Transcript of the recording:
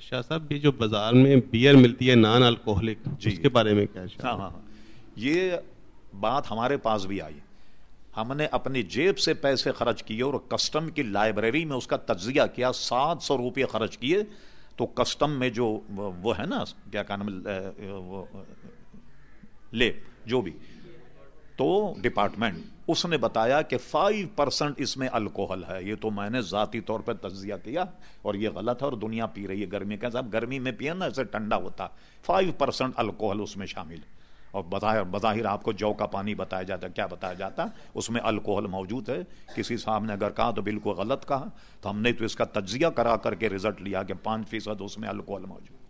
شاہ صاحب یہ جو بازار میں بیئر ملتی ہے نان الکوہلک جی۔ اس کے بارے میں کیا ہاں ہاں یہ بات ہمارے پاس بھی آئی۔ ہم نے اپنی جیب سے پیسے خرچ کیے اور کسٹم کی لائبریری میں اس کا تجزیہ کیا سات سو روپئے خرچ کیے۔ تو کسٹم میں جو وہ ہے نا کیا کہنا لے جو بھی۔ تو ڈپارٹمنٹ، اس نے بتایا کہ فائیو پرسنٹ اس میں الکوہل ہے۔ یہ تو میں نے ذاتی طور پہ تجزیہ کیا اور یہ غلط ہے اور دنیا پی رہی ہے گرمی کا صاحب گرمی میں پیے نا، ایسے ٹھنڈا ہوتا۔ فائیو پرسنٹ الکوہل اس میں شامل۔ اور بظاہر بظاہر آپ کو جو کا پانی بتایا جاتا، کیا بتایا جاتا؟ اس میں الکوہل موجود ہے۔ کسی صاحب نے اگر کہا تو بالکل غلط کہا۔ تو ہم نے تو اس کا تجزیہ کرا کر کے رزلٹ لیا کہ پانچ فیصد اس میں الکوہل موجود۔